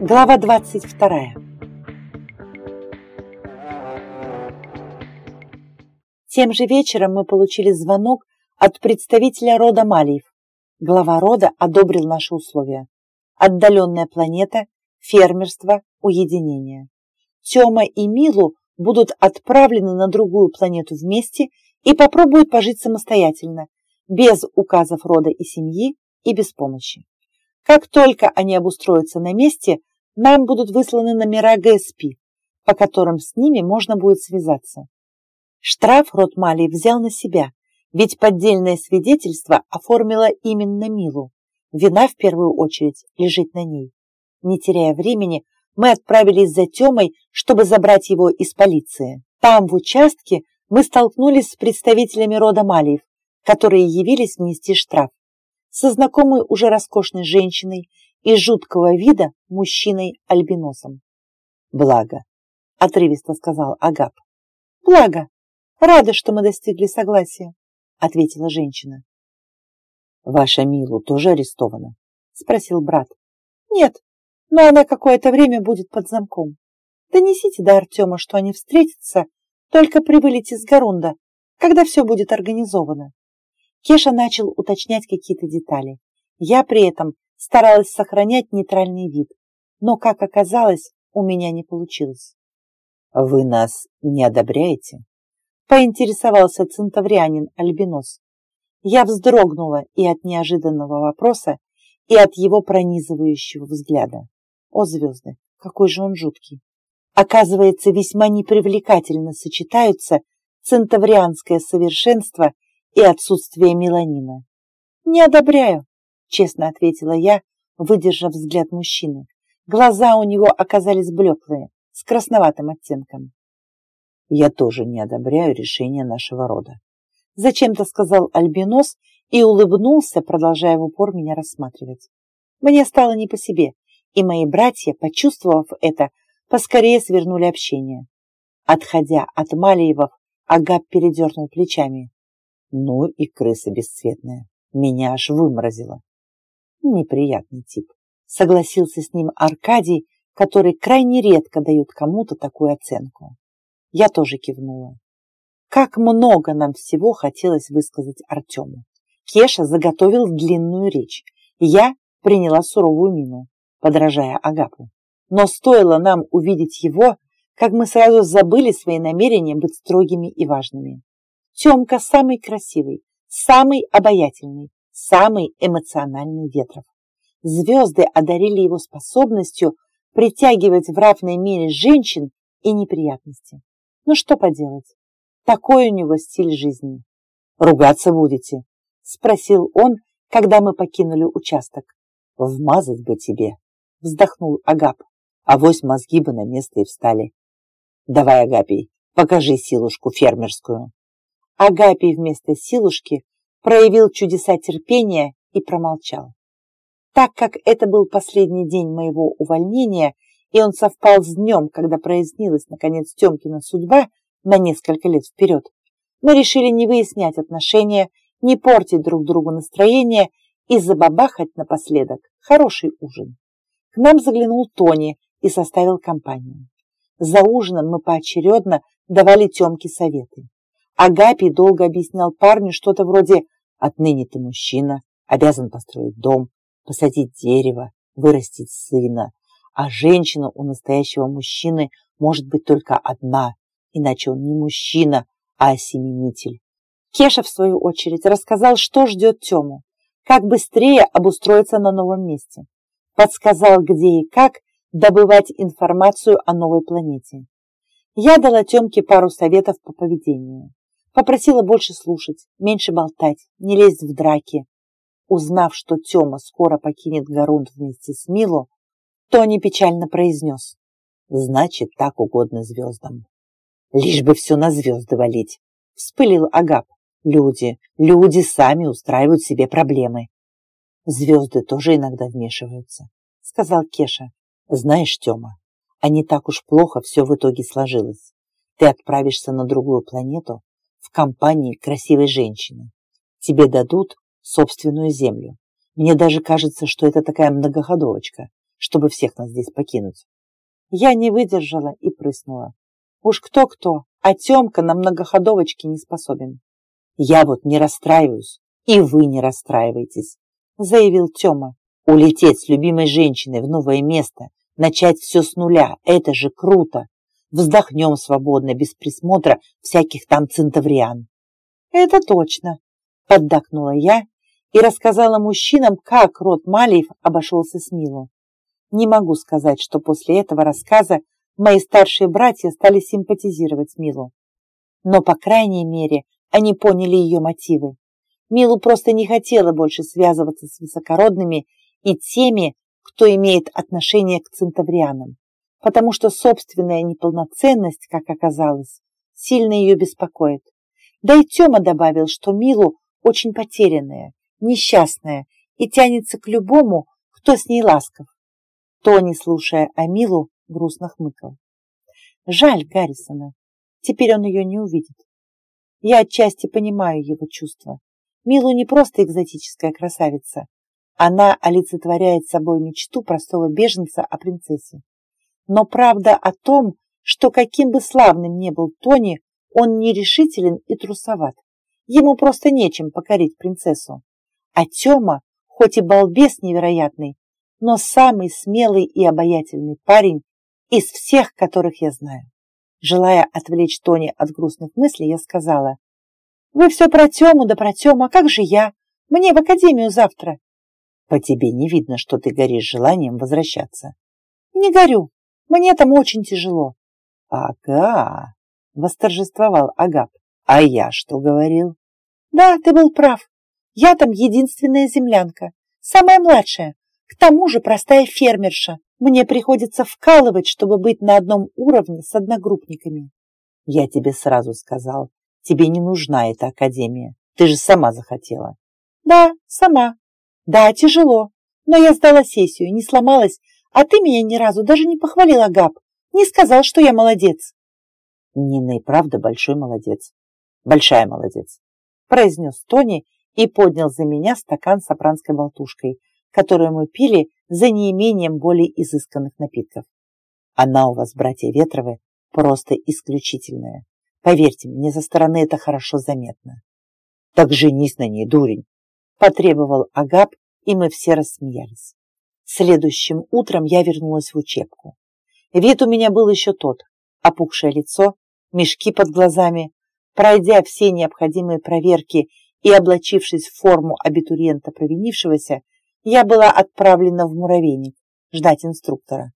Глава 22. Тем же вечером мы получили звонок от представителя рода Малиев. Глава рода одобрил наши условия. Отдаленная планета, фермерство, уединение. Тёма и Милу будут отправлены на другую планету вместе и попробуют пожить самостоятельно, без указов рода и семьи и без помощи. Как только они обустроятся на месте, нам будут высланы номера ГСП, по которым с ними можно будет связаться. Штраф Ротмали взял на себя, ведь поддельное свидетельство оформило именно Милу. Вина в первую очередь лежит на ней. Не теряя времени, мы отправились за Темой, чтобы забрать его из полиции. Там, в участке, мы столкнулись с представителями рода Малиев, которые явились внести штраф. Со знакомой уже роскошной женщиной и жуткого вида мужчиной-альбиносом. «Благо», — отрывисто сказал Агап. «Благо. Рада, что мы достигли согласия», — ответила женщина. «Ваша Милу тоже арестована?» — спросил брат. «Нет, но она какое-то время будет под замком. Донесите до Артема, что они встретятся только при вылете с Гарунда, когда все будет организовано». Кеша начал уточнять какие-то детали. Я при этом старалась сохранять нейтральный вид, но, как оказалось, у меня не получилось. «Вы нас не одобряете?» — поинтересовался центаврианин Альбинос. Я вздрогнула и от неожиданного вопроса, и от его пронизывающего взгляда. О, звезды, какой же он жуткий! Оказывается, весьма непривлекательно сочетаются центаврианское совершенство и отсутствие меланина. «Не одобряю», — честно ответила я, выдержав взгляд мужчины. Глаза у него оказались блеклые, с красноватым оттенком. «Я тоже не одобряю решение нашего рода», — зачем-то сказал Альбинос и улыбнулся, продолжая в упор меня рассматривать. Мне стало не по себе, и мои братья, почувствовав это, поскорее свернули общение. Отходя от Малиевов, Агап передернул плечами. Ну и крыса бесцветная. Меня аж выморозило. Неприятный тип. Согласился с ним Аркадий, который крайне редко дают кому-то такую оценку. Я тоже кивнула. Как много нам всего хотелось высказать Артему. Кеша заготовил длинную речь. Я приняла суровую мину, подражая Агапу. Но стоило нам увидеть его, как мы сразу забыли свои намерения быть строгими и важными. Темка самый красивый, самый обаятельный, самый эмоциональный ветров. Звезды одарили его способностью притягивать в равной мере женщин и неприятности. Ну что поделать, такой у него стиль жизни. «Ругаться будете?» – спросил он, когда мы покинули участок. «Вмазать бы тебе!» – вздохнул Агап. «Авось мозги бы на место и встали!» «Давай, Агапий, покажи силушку фермерскую!» Агапий вместо силушки проявил чудеса терпения и промолчал. Так как это был последний день моего увольнения, и он совпал с днем, когда прояснилась, наконец, Темкина судьба на несколько лет вперед, мы решили не выяснять отношения, не портить друг другу настроение и забабахать напоследок хороший ужин. К нам заглянул Тони и составил компанию. За ужином мы поочередно давали Темке советы. Агапий долго объяснял парню что-то вроде «Отныне ты мужчина, обязан построить дом, посадить дерево, вырастить сына, а женщина у настоящего мужчины может быть только одна, иначе он не мужчина, а осеменитель». Кеша, в свою очередь, рассказал, что ждет Тему, как быстрее обустроиться на новом месте. Подсказал, где и как добывать информацию о новой планете. Я дала Темке пару советов по поведению. Попросила больше слушать, меньше болтать, не лезть в драки. Узнав, что Тёма скоро покинет Гарунд вместе с Мило, Тони печально произнес. Значит, так угодно звездам. Лишь бы все на звезды валить, вспылил Агап. Люди, люди сами устраивают себе проблемы. Звезды тоже иногда вмешиваются, сказал Кеша. Знаешь, Тёма, а не так уж плохо все в итоге сложилось. Ты отправишься на другую планету, в компании красивой женщины. Тебе дадут собственную землю. Мне даже кажется, что это такая многоходовочка, чтобы всех нас здесь покинуть. Я не выдержала и прыснула. Уж кто-кто, а Темка на многоходовочке не способен. Я вот не расстраиваюсь, и вы не расстраивайтесь, заявил Тёма. Улететь с любимой женщиной в новое место, начать все с нуля, это же круто. Вздохнем свободно, без присмотра всяких там центавриан. Это точно, поддакнула я и рассказала мужчинам, как род Малиев обошелся с Милу. Не могу сказать, что после этого рассказа мои старшие братья стали симпатизировать Милу. Но, по крайней мере, они поняли ее мотивы. Милу просто не хотела больше связываться с высокородными и теми, кто имеет отношение к центаврианам, потому что собственная неполноценность, как оказалось, сильно ее беспокоит. Да и Тёма добавил, что Милу очень потерянная, несчастная и тянется к любому, кто с ней ласков. Тони, слушая Амилу, грустно хмыкал. Жаль Гаррисона. Теперь он ее не увидит. Я отчасти понимаю его чувства. Милу не просто экзотическая красавица. Она олицетворяет собой мечту простого беженца о принцессе. Но правда о том, что каким бы славным ни был Тони, он нерешителен и трусоват. Ему просто нечем покорить принцессу. А Тёма, хоть и балбес невероятный, но самый смелый и обаятельный парень из всех, которых я знаю. Желая отвлечь Тони от грустных мыслей, я сказала, «Вы все про Тему, да про Тему, а как же я? Мне в академию завтра». «По тебе не видно, что ты горишь желанием возвращаться». «Не горю. Мне там очень тяжело». «Ага», — восторжествовал Агап. «А я что говорил?» «Да, ты был прав. Я там единственная землянка, самая младшая, к тому же простая фермерша. Мне приходится вкалывать, чтобы быть на одном уровне с одногруппниками. Я тебе сразу сказал, тебе не нужна эта академия. Ты же сама захотела. Да, сама. Да, тяжело. Но я сдала сессию, не сломалась, а ты меня ни разу даже не похвалил, Агап. Не сказал, что я молодец. Нина и правда большой молодец. Большая молодец. Произнес Тони и поднял за меня стакан с апранской болтушкой, которую мы пили за неимением более изысканных напитков. Она у вас, братья Ветровы, просто исключительная. Поверьте мне, за стороны это хорошо заметно. Так женись на ней, дурень, потребовал Агап, и мы все рассмеялись. Следующим утром я вернулась в учебку. Вид у меня был еще тот. Опухшее лицо, мешки под глазами. Пройдя все необходимые проверки и облачившись в форму абитуриента провинившегося, я была отправлена в муравейник ждать инструктора.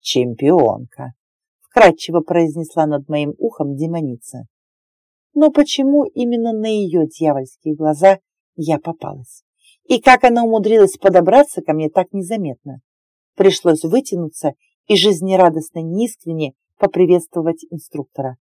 «Чемпионка!» — вкратчиво произнесла над моим ухом демоница. Но почему именно на ее дьявольские глаза я попалась? И как она умудрилась подобраться ко мне так незаметно? Пришлось вытянуться и жизнерадостно неискренне поприветствовать инструктора.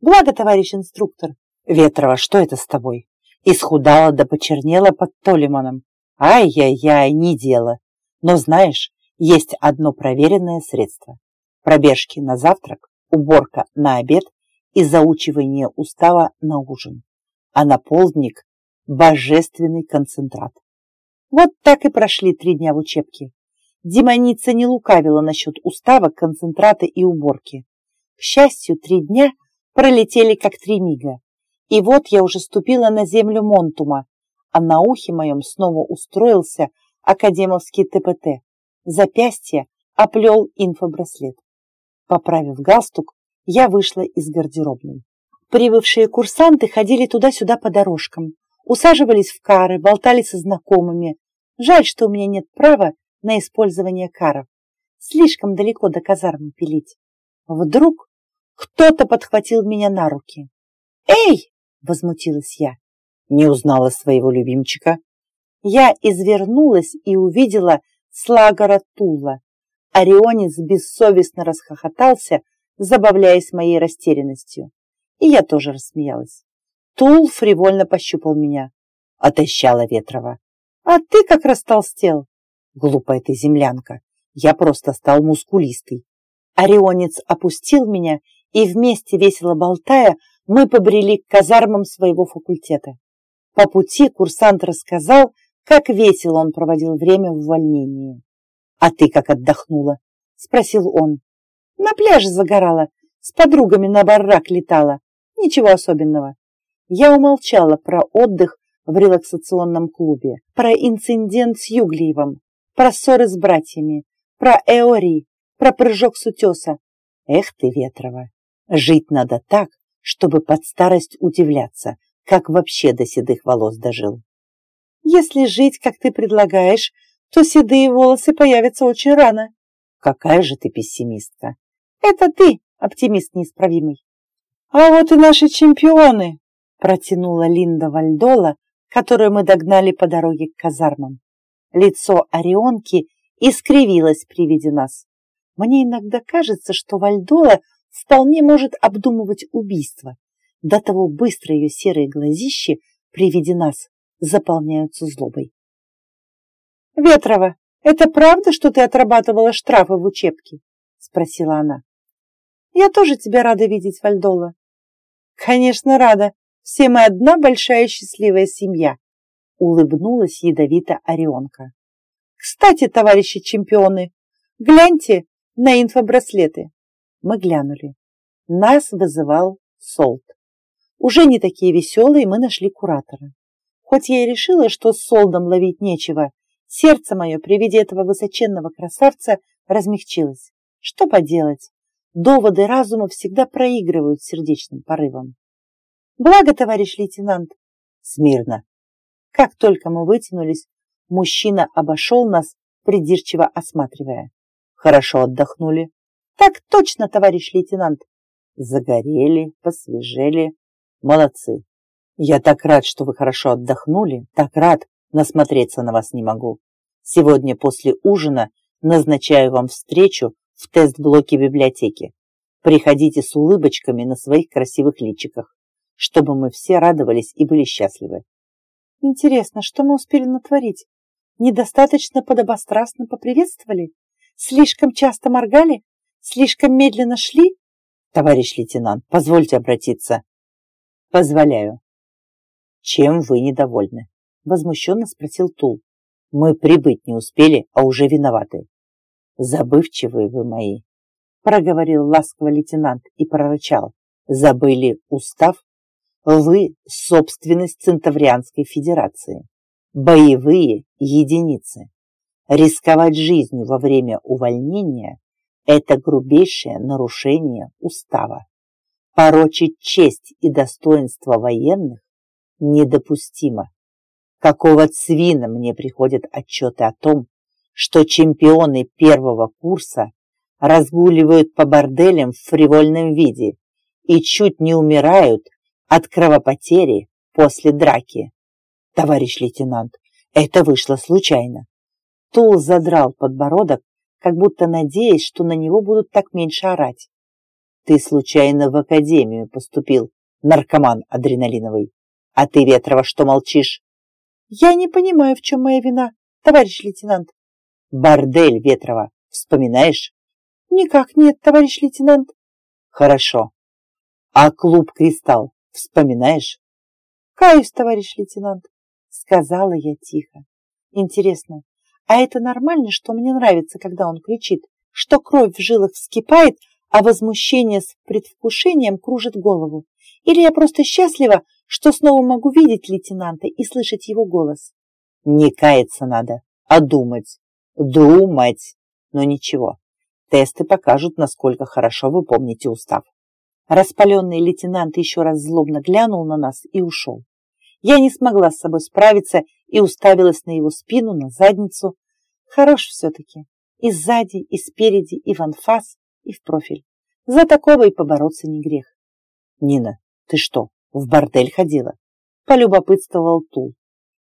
«Благо, товарищ инструктор!» «Ветрова, что это с тобой?» Исхудала да почернела под Толеманом. Ай-яй-яй, не дело. Но знаешь, есть одно проверенное средство. Пробежки на завтрак, уборка на обед и заучивание устава на ужин. А на полдник – божественный концентрат. Вот так и прошли три дня в учебке. Демоница не лукавила насчет устава, концентрата и уборки. К счастью, три дня пролетели как три мига. И вот я уже ступила на землю Монтума, а на ухе моем снова устроился академовский ТПТ. Запястье оплел инфобраслет. Поправив галстук, я вышла из гардеробной. Прибывшие курсанты ходили туда-сюда по дорожкам, усаживались в кары, болтали со знакомыми. Жаль, что у меня нет права на использование каров. Слишком далеко до казармы пилить. Вдруг кто-то подхватил меня на руки. «Эй!» — возмутилась я не узнала своего любимчика. Я извернулась и увидела Слагора Тула. Орионец бессовестно расхохотался, забавляясь моей растерянностью. И я тоже рассмеялась. Тул фривольно пощупал меня. Отощала Ветрова. А ты как растолстел. Глупая ты землянка. Я просто стал мускулистый. Орионец опустил меня, и вместе, весело болтая, мы побрели к казармам своего факультета. По пути курсант рассказал, как весело он проводил время в увольнении. «А ты как отдохнула?» – спросил он. «На пляже загорала, с подругами на баррак летала. Ничего особенного». Я умолчала про отдых в релаксационном клубе, про инцидент с Юглиевым, про ссоры с братьями, про Эори, про прыжок с утеса. Эх ты, Ветрова, жить надо так, чтобы под старость удивляться, как вообще до седых волос дожил. Если жить, как ты предлагаешь, то седые волосы появятся очень рано. Какая же ты пессимистка. Это ты, оптимист неисправимый. А вот и наши чемпионы, протянула Линда Вальдола, которую мы догнали по дороге к казармам. Лицо Орионки искривилось при виде нас. Мне иногда кажется, что Вальдола вполне может обдумывать убийство. До того быстро ее серые глазищи при виде нас заполняются злобой. «Ветрова, это правда, что ты отрабатывала штрафы в учебке?» — спросила она. «Я тоже тебя рада видеть, Вальдола». «Конечно, рада. Все мы одна большая счастливая семья», — улыбнулась ядовито Орионка. «Кстати, товарищи чемпионы, гляньте на инфобраслеты». Мы глянули. Нас вызывал Солт. Уже не такие веселые мы нашли куратора. Хоть я и решила, что с Солдом ловить нечего, сердце мое при виде этого высоченного красавца размягчилось. Что поделать? Доводы разума всегда проигрывают сердечным порывом. Благо, товарищ лейтенант. Смирно. Как только мы вытянулись, мужчина обошел нас, придирчиво осматривая. Хорошо отдохнули. Так точно, товарищ лейтенант. Загорели, посвежели. Молодцы. Я так рад, что вы хорошо отдохнули, так рад, насмотреться на вас не могу. Сегодня после ужина назначаю вам встречу в тест-блоке библиотеки. Приходите с улыбочками на своих красивых личиках чтобы мы все радовались и были счастливы. Интересно, что мы успели натворить? Недостаточно подобострастно поприветствовали? Слишком часто моргали? Слишком медленно шли? Товарищ лейтенант, позвольте обратиться. Позволяю. Чем вы недовольны? Возмущенно спросил Тул. Мы прибыть не успели, а уже виноваты. Забывчивые вы мои, проговорил ласково лейтенант и прорычал. Забыли устав? Вы – собственность Центаврианской Федерации. Боевые единицы. Рисковать жизнью во время увольнения – это грубейшее нарушение устава. Порочить честь и достоинство военных недопустимо. Какого цвина мне приходят отчеты о том, что чемпионы первого курса разгуливают по борделям в фривольном виде и чуть не умирают от кровопотери после драки. Товарищ лейтенант, это вышло случайно. Тул задрал подбородок, как будто надеясь, что на него будут так меньше орать. Ты случайно в академию поступил, наркоман адреналиновый. А ты, Ветрова, что молчишь? Я не понимаю, в чем моя вина, товарищ лейтенант. Бордель, Ветрова, вспоминаешь? Никак нет, товарищ лейтенант. Хорошо. А клуб «Кристалл» Вспоминаешь? Каюсь, товарищ лейтенант, сказала я тихо. Интересно, а это нормально, что мне нравится, когда он кричит, что кровь в жилах вскипает, а возмущение с предвкушением кружит голову? Или я просто счастлива, что снова могу видеть лейтенанта и слышать его голос? Не каяться надо, а думать. Думать. Но ничего, тесты покажут, насколько хорошо вы помните устав. Распаленный лейтенант еще раз злобно глянул на нас и ушел. Я не смогла с собой справиться и уставилась на его спину, на задницу. Хорош все-таки. И сзади, и спереди, и в анфас, и в профиль. За такого и побороться не грех. Нина, ты что, в бордель ходила? Полюбопытствовал Тул.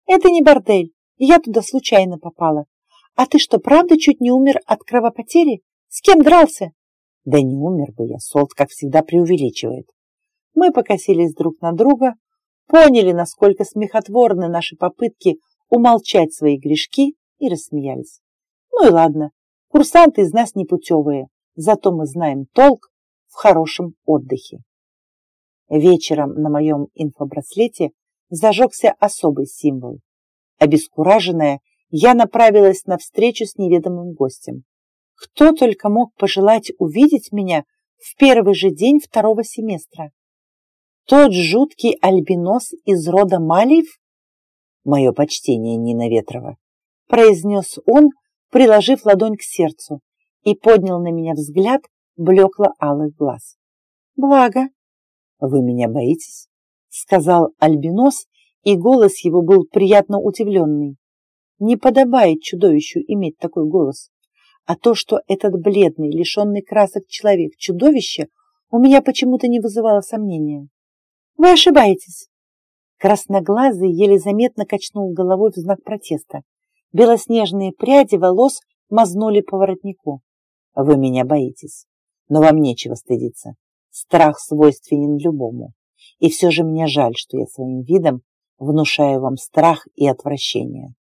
Это не бордель. Я туда случайно попала. А ты что, правда чуть не умер от кровопотери? С кем дрался? Да не умер бы я, Солт, как всегда, преувеличивает. Мы покосились друг на друга, поняли, насколько смехотворны наши попытки умолчать свои грешки и рассмеялись. Ну и ладно, курсанты из нас непутевые, зато мы знаем толк в хорошем отдыхе. Вечером на моем инфобраслете зажегся особый символ. Обескураженная, я направилась навстречу с неведомым гостем. Кто только мог пожелать увидеть меня в первый же день второго семестра? Тот жуткий альбинос из рода Малиев? Мое почтение, Нина Ветрова, произнес он, приложив ладонь к сердцу, и поднял на меня взгляд блекло-алых глаз. Благо. Вы меня боитесь? Сказал альбинос, и голос его был приятно удивленный. Не подобает чудовищу иметь такой голос. А то, что этот бледный, лишенный красок человек чудовище, у меня почему-то не вызывало сомнения. Вы ошибаетесь. Красноглазый еле заметно качнул головой в знак протеста. Белоснежные пряди волос мазнули по воротнику. Вы меня боитесь, но вам нечего стыдиться. Страх свойственен любому. И все же мне жаль, что я своим видом внушаю вам страх и отвращение.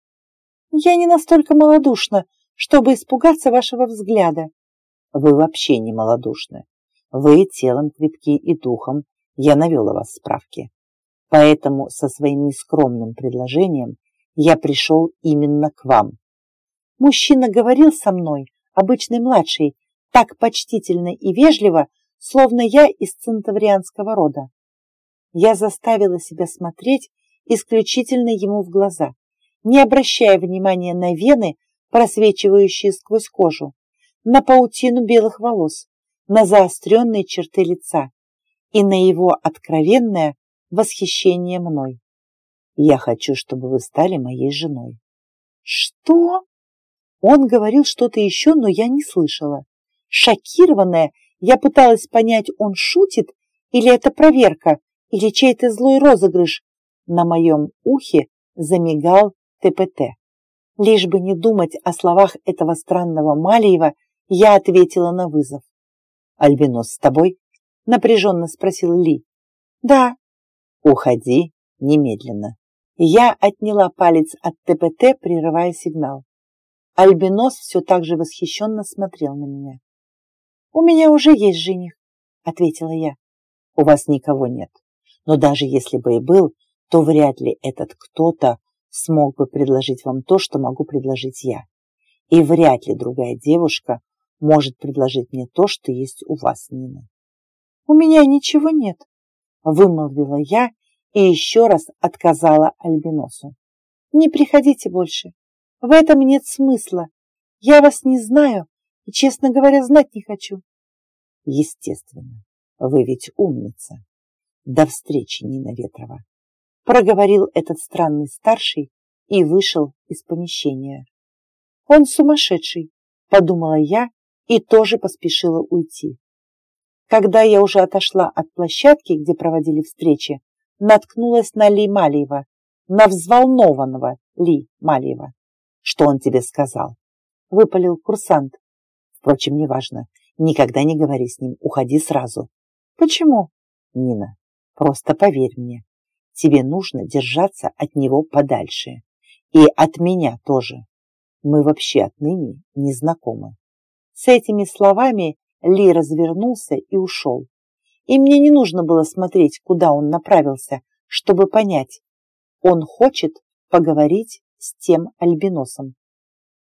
Я не настолько малодушна, чтобы испугаться вашего взгляда. Вы вообще не малодушны. Вы телом крепки и духом. Я навел о вас справки. Поэтому со своим нескромным предложением я пришел именно к вам. Мужчина говорил со мной, обычный младший, так почтительно и вежливо, словно я из центаврианского рода. Я заставила себя смотреть исключительно ему в глаза, не обращая внимания на вены, просвечивающие сквозь кожу, на паутину белых волос, на заостренные черты лица и на его откровенное восхищение мной. Я хочу, чтобы вы стали моей женой. Что? Он говорил что-то еще, но я не слышала. Шокированная, я пыталась понять, он шутит, или это проверка, или чей-то злой розыгрыш. На моем ухе замигал ТПТ. Лишь бы не думать о словах этого странного Малиева, я ответила на вызов. «Альбинос с тобой?» — напряженно спросил Ли. «Да». «Уходи немедленно». Я отняла палец от ТПТ, прерывая сигнал. Альбинос все так же восхищенно смотрел на меня. «У меня уже есть жених», — ответила я. «У вас никого нет. Но даже если бы и был, то вряд ли этот кто-то смог бы предложить вам то, что могу предложить я. И вряд ли другая девушка может предложить мне то, что есть у вас, Нина. У меня ничего нет, вымолвила я и еще раз отказала Альбиносу. Не приходите больше. В этом нет смысла. Я вас не знаю и, честно говоря, знать не хочу. Естественно, вы ведь умница. До встречи, Нина Ветрова проговорил этот странный старший и вышел из помещения. «Он сумасшедший», — подумала я и тоже поспешила уйти. Когда я уже отошла от площадки, где проводили встречи, наткнулась на Ли Малиева, на взволнованного Ли Малиева. «Что он тебе сказал?» — выпалил курсант. «Впрочем, неважно. Никогда не говори с ним. Уходи сразу». «Почему?» «Нина, просто поверь мне. Тебе нужно держаться от него подальше. И от меня тоже. Мы вообще отныне не знакомы. С этими словами Ли развернулся и ушел. И мне не нужно было смотреть, куда он направился, чтобы понять. Он хочет поговорить с тем альбиносом.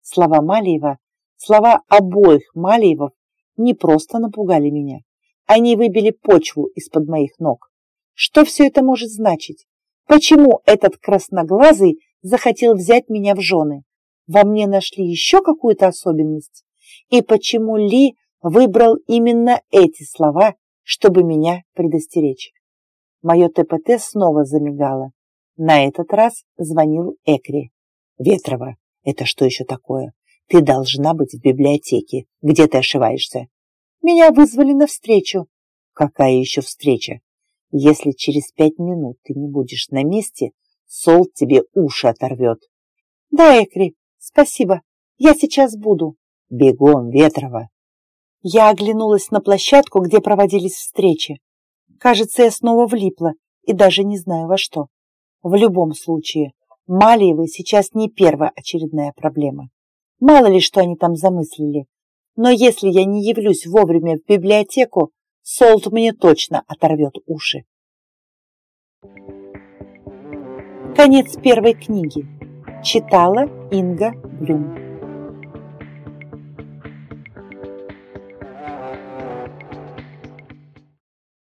Слова Малиева, слова обоих Малиевов не просто напугали меня. Они выбили почву из-под моих ног. Что все это может значить? Почему этот красноглазый захотел взять меня в жены? Во мне нашли еще какую-то особенность? И почему Ли выбрал именно эти слова, чтобы меня предостеречь? Мое ТПТ снова замигало. На этот раз звонил Экри. «Ветрова, это что еще такое? Ты должна быть в библиотеке. Где ты ошиваешься?» «Меня вызвали на встречу». «Какая еще встреча? Если через пять минут ты не будешь на месте, Сол тебе уши оторвет. Да, Экри, спасибо. Я сейчас буду. Бегом, Ветрова. Я оглянулась на площадку, где проводились встречи. Кажется, я снова влипла и даже не знаю во что. В любом случае, Малиевы сейчас не первая очередная проблема. Мало ли, что они там замыслили. Но если я не явлюсь вовремя в библиотеку, Солт мне точно оторвет уши. Конец первой книги. Читала Инга Блюм.